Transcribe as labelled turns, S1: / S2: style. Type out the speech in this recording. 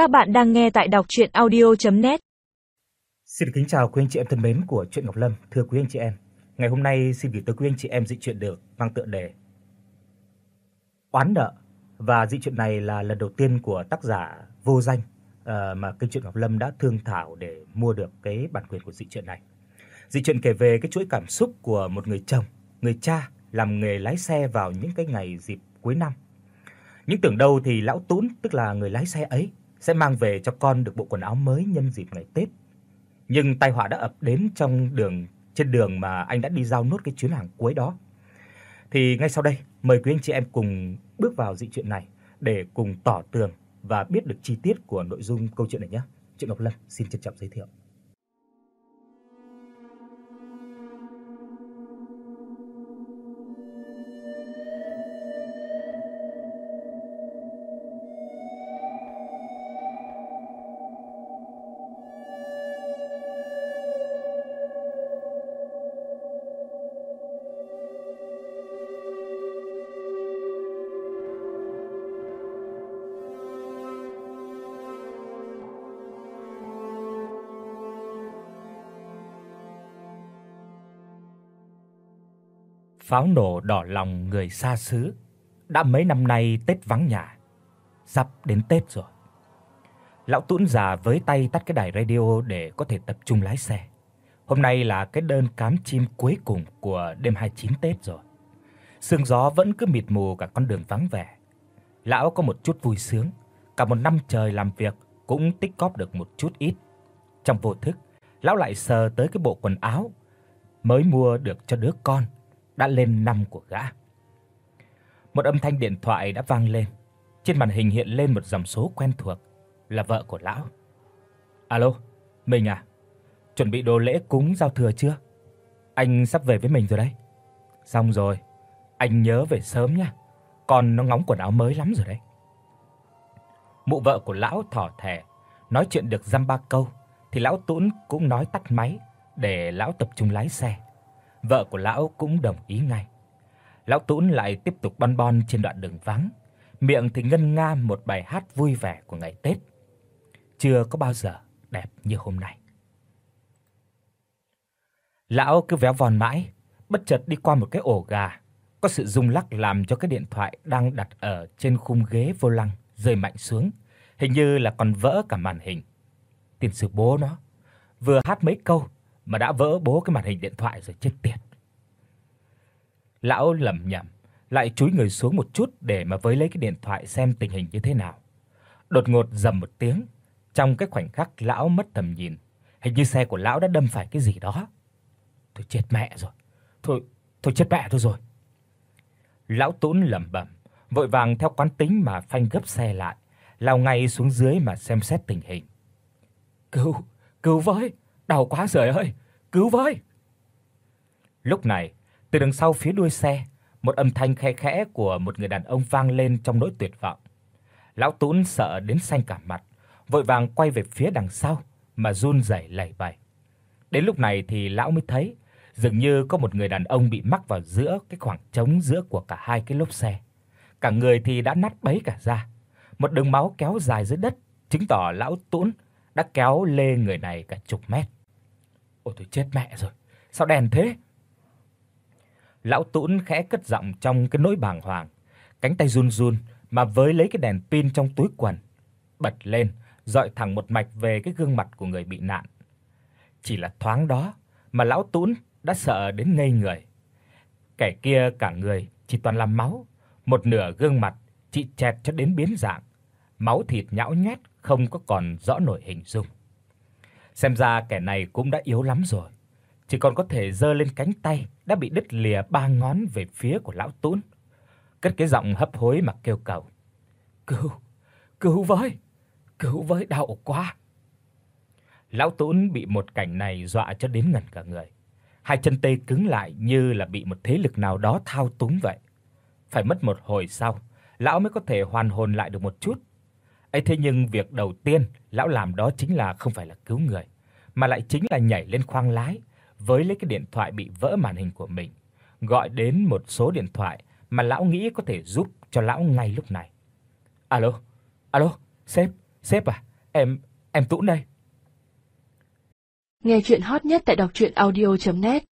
S1: Các bạn đang nghe tại đọc audio net
S2: Xin được kính chào quý anh chị em thân mến của truyện Ngọc Lâm, thưa quý anh chị em. Ngày hôm nay xin gửi tới quý anh chị em dị truyện được mang tựa đề Oán nợ và dị truyện này là lần đầu tiên của tác giả Vô Danh uh, mà kênh truyện Ngọc Lâm đã thương thảo để mua được cái bản quyền của dị truyện này. Dị truyện kể về cái chuỗi cảm xúc của một người chồng, người cha làm nghề lái xe vào những cái ngày dịp cuối năm. những tưởng đâu thì lão Tún, tức là người lái xe ấy, sẽ mang về cho con được bộ quần áo mới nhân dịp ngày Tết. Nhưng tai họa đã ập đến trong đường trên đường mà anh đã đi giao nốt cái chuyến hàng cuối đó. Thì ngay sau đây, mời quý anh chị em cùng bước vào dị truyện này để cùng tỏ tường và biết được chi tiết của nội dung câu chuyện này nhé. Truyện Ngọc Lâm xin trân trọng giới thiệu. Pháo nổ đỏ lòng người xa xứ. Đã mấy năm nay Tết vắng nhà, sắp đến Tết rồi. Lão Tuấn già với tay tắt cái đài radio để có thể tập trung lái xe. Hôm nay là cái đơn cám chim cuối cùng của đêm 29 Tết rồi. Sương gió vẫn cứ mịt mù cả con đường vắng vẻ. Lão có một chút vui sướng, cả một năm trời làm việc cũng tích góp được một chút ít. Trong vô thức, lão lại sờ tới cái bộ quần áo mới mua được cho đứa con đã lên năm của gã. Một âm thanh điện thoại đã vang lên. Trên màn hình hiện lên một dòng số quen thuộc, là vợ của lão. "Alo, mình à? Chuẩn bị đồ lễ cúng giao thừa chưa? Anh sắp về với mình rồi đấy." "Xong rồi, anh nhớ về sớm nhá. Con nó ngóng quần áo mới lắm rồi đấy." Mụ vợ của lão thỏ thẻ, nói chuyện được dăm ba câu thì lão Tún cũng nói tắt máy để lão tập trung lái xe vợ của lão cũng đồng ý ngay. Lão Tún lại tiếp tục bon bon trên đoạn đường vắng, miệng thì ngân nga một bài hát vui vẻ của ngày Tết. Chưa có bao giờ đẹp như hôm nay. Lão cứ véo von mãi, bất chợt đi qua một cái ổ gà, có sự rung lắc làm cho cái điện thoại đang đặt ở trên khung ghế vô lăng rơi mạnh xuống, hình như là còn vỡ cả màn hình. Tiền sư bố nó vừa hát mấy câu mà đã vỡ bố cái màn hình điện thoại rồi chết tiệt. Lão lẩm nhẩm, lại chúi người xuống một chút để mà với lấy cái điện thoại xem tình hình như thế nào. Đột ngột rầm một tiếng, trong cái khoảnh khắc lão mất tầm nhìn, hình như xe của lão đã đâm phải cái gì đó. Thôi chết mẹ rồi. Thôi, thôi chết mẹ thôi rồi. Lão Tốn lẩm bẩm, vội vàng theo quán tính mà phanh gấp xe lại, lao ngay xuống dưới mà xem xét tình hình. Cứu, cứu với, đau quá trời ơi, cứu với. Lúc này, từ đằng sau phía đuôi xe, một âm thanh khẽ khẽ của một người đàn ông vang lên trong nỗi tuyệt vọng. Lão Tún sợ đến xanh cả mặt, vội vàng quay về phía đằng sau mà run rẩy lẩy bẩy. Đến lúc này thì lão mới thấy dường như có một người đàn ông bị mắc vào giữa cái khoảng trống giữa của cả hai cái lốp xe. Cả người thì đã nát bấy cả ra. Một đường máu kéo dài dưới đất, chứng tỏ lão Tún đã kéo lê người này cả chục mét. Ôi tôi chết mẹ rồi, sao đèn thế? Lão Tún khẽ cất giọng trong cái nỗi bàng hoàng, cánh tay run run mà với lấy cái đèn pin trong túi quần, bật lên, dọi thẳng một mạch về cái gương mặt của người bị nạn. Chỉ là thoáng đó mà lão Tún đã sợ đến ngây người. Kẻ kia cả người chỉ toàn là máu, một nửa gương mặt chị chẹt cho đến biến dạng, máu thịt nhão nhét không có còn rõ nổi hình dung. Xem ra kẻ này cũng đã yếu lắm rồi, chỉ còn có thể giơ lên cánh tay đã bị đứt lìa ba ngón về phía của lão Tún. Cất cái giọng hấp hối mà kêu cầu. "Cứu, cứu với, cứu với đau quá." Lão Tún bị một cảnh này dọa cho đến ngẩn cả người. Hai chân tê cứng lại như là bị một thế lực nào đó thao túng vậy. Phải mất một hồi sau, lão mới có thể hoàn hồn lại được một chút. Ấy thế nhưng việc đầu tiên lão làm đó chính là không phải là cứu người, mà lại chính là nhảy lên khoang lái, với lấy cái điện thoại bị vỡ màn hình của mình, gọi đến một số điện thoại mà lão nghĩ có thể giúp cho lão ngay lúc này. Alo, alo, sếp, sếp à, Em em Tũng đây.
S3: Nghe truyện hot nhất tại đọc audio net